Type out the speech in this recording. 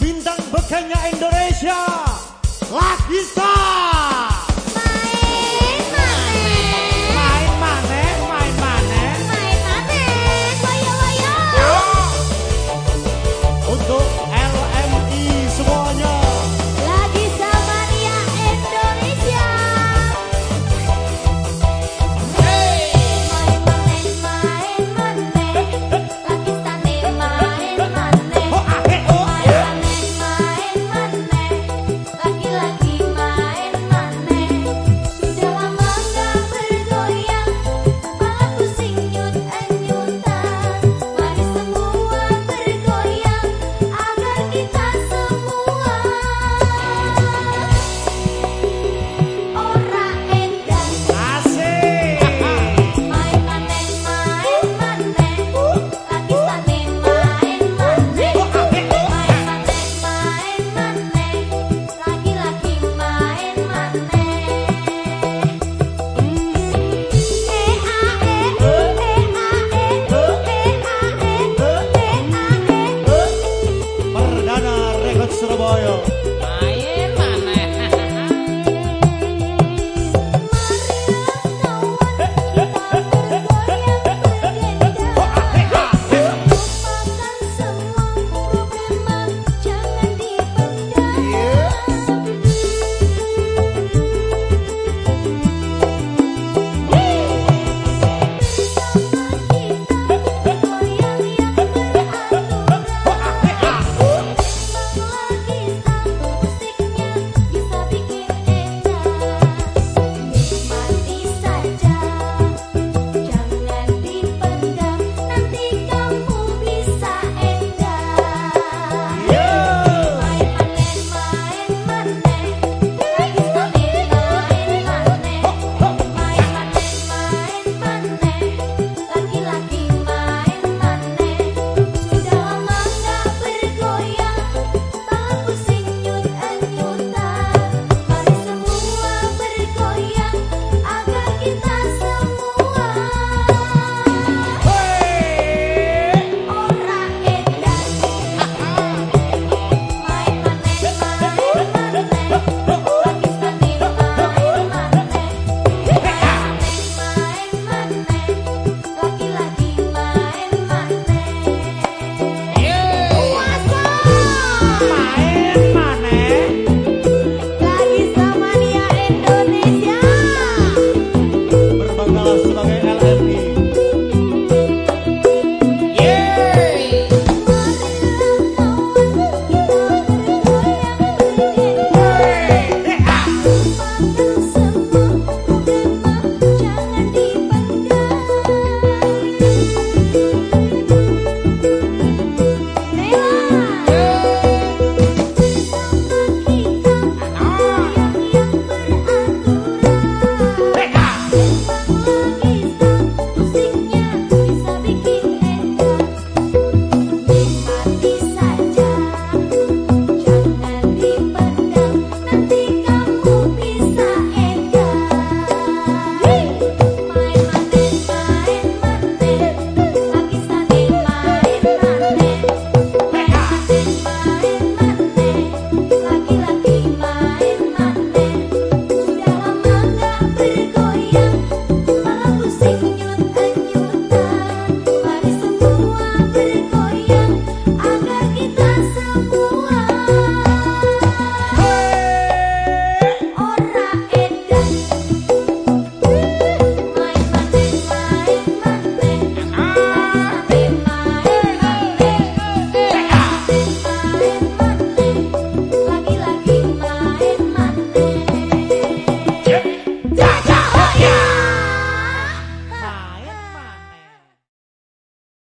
bintang-bintang bekanya Indonesia. Lakisa 哎呀。